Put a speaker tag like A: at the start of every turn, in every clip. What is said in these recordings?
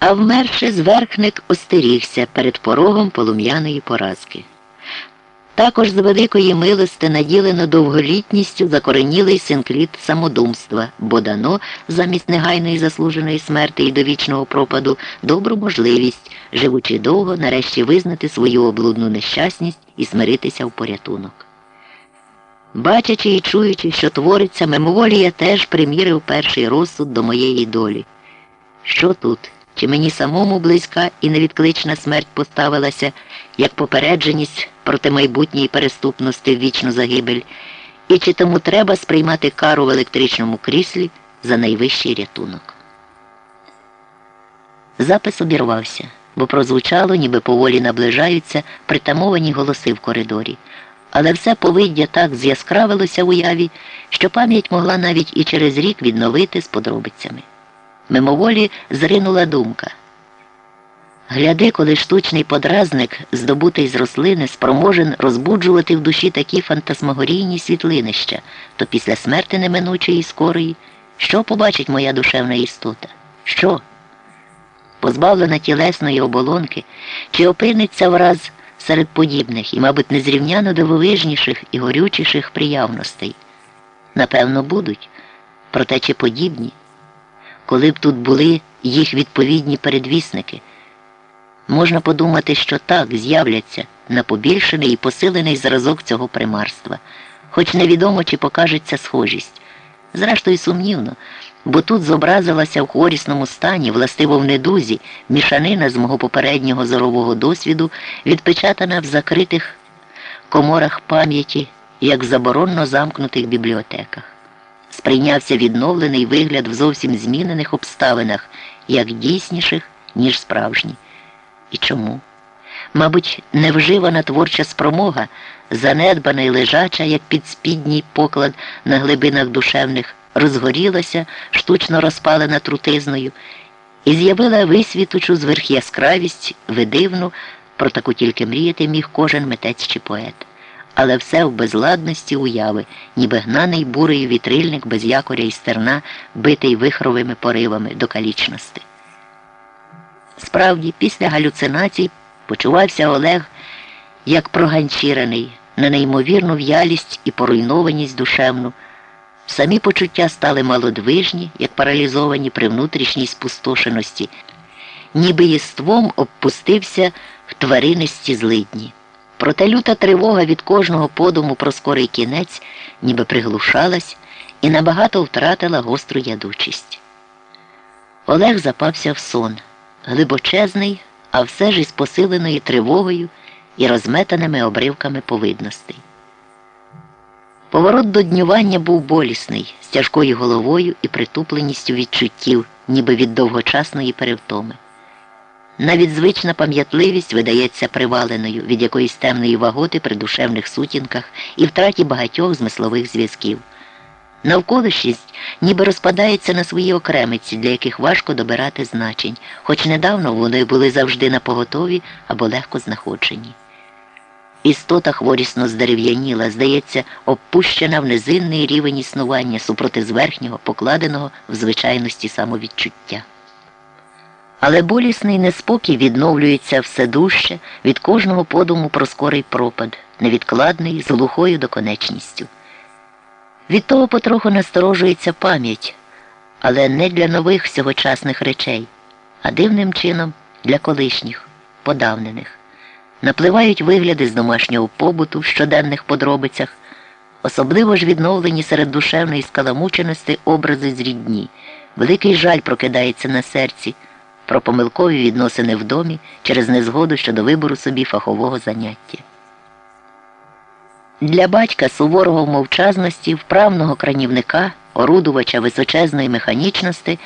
A: А вмерши, зверхник остерігся перед порогом полум'яної поразки. Також з великої милости наділено довголітністю закоренілий синкліт самодумства, бо дано замість негайної заслуженої смерти і довічного пропаду добру можливість, живучи довго, нарешті визнати свою облудну нещасність і смиритися в порятунок. Бачачи і чуючи, що твориться, мимоволі я теж примірив перший розсуд до моєї долі. Що тут? Чи мені самому близька і невідклична смерть поставилася, як попередженість проти майбутньої переступності в вічну загибель, і чи тому треба сприймати кару в електричному кріслі за найвищий рятунок? Запис обірвався, бо прозвучало, ніби поволі наближаються притамовані голоси в коридорі. Але все повиддя так з'яскравилося в уяві, що пам'ять могла навіть і через рік відновити з подробицями. Мимоволі зринула думка. Гляди, коли штучний подразник, здобутий з рослини, спроможен розбуджувати в душі такі фантасмагорійні світлинища, то після смерти неминучої і скорої, що побачить моя душевна істота? Що? Позбавлена тілесної оболонки, чи опиниться враз серед подібних і, мабуть, незрівняно дивовижніших і горючіших приявностей? Напевно, будуть, проте чи подібні? Коли б тут були їх відповідні передвісники. Можна подумати, що так з'являться на побільшений і посилений зразок цього примарства, хоч невідомо, чи покажеться схожість. Зрештою, сумнівно, бо тут зобразилася в хворісному стані, властиво в недузі, мішанина з мого попереднього зорового досвіду, відпечатана в закритих коморах пам'яті, як в заборонно замкнутих бібліотеках сприйнявся відновлений вигляд в зовсім змінених обставинах, як дійсніших, ніж справжні. І чому? Мабуть, невживана творча спромога, занедбана й лежача, як підспідній поклад на глибинах душевних, розгорілася, штучно розпалена трутизною, і з'явила висвітучу зверх яскравість, видивну, про таку тільки мріяти міг кожен митець чи поет але все в безладності уяви, ніби гнаний бурею вітрильник без якоря і стерна, битий вихровими поривами до калічності. Справді, після галюцинацій почувався Олег як проганчірений, на неймовірну в'ялість і поруйнованість душевну. Самі почуття стали малодвижні, як паралізовані при внутрішній спустошеності, ніби єством обпустився в тваринисті злидні. Проте люта тривога від кожного подуму про скорий кінець ніби приглушалась і набагато втратила гостру ядучість. Олег запався в сон, глибочезний, а все ж із посиленою тривогою і розметаними обривками повидностей. Поворот до днювання був болісний, з тяжкою головою і притупленістю відчуттів, ніби від довгочасної перевтоми. Навіть звична пам'ятливість видається приваленою від якоїсь темної ваготи при душевних сутінках і втраті багатьох змислових зв'язків. Навколишність ніби розпадається на свої окремиці, для яких важко добирати значень, хоч недавно вони були завжди на поготові або легко знаходжені. Істота хворісно здерев'яніла, здається, опущена в низинний рівень існування супроти зверхнього, покладеного в звичайності самовідчуття. Але болісний неспокій відновлюється все дужче від кожного подуму про скорий пропад, невідкладний, з глухою доконечністю. Від того потроху насторожується пам'ять, але не для нових сьогочасних речей, а дивним чином для колишніх, подавнених. Напливають вигляди з домашнього побуту в щоденних подробицях, особливо ж відновлені серед душевної скаламученості образи з рідні. Великий жаль прокидається на серці про помилкові відносини в домі через незгоду щодо вибору собі фахового заняття. Для батька суворого в мовчазності, вправного кранівника, орудувача височезної механічності,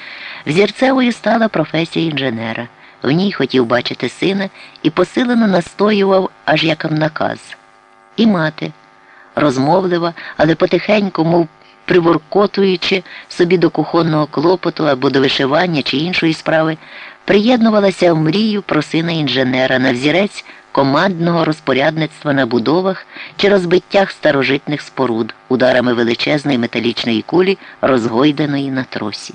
A: взірцевою стала професія інженера. В ній хотів бачити сина і посилено настоював аж якам наказ. І мати, розмовлива, але потихеньку, мов приворкотуючи собі до кухонного клопоту або до вишивання чи іншої справи, приєднувалася в мрію про сина інженера на взірець командного розпорядництва на будовах чи розбиттях старожитних споруд ударами величезної металічної кулі, розгойденої на тросі.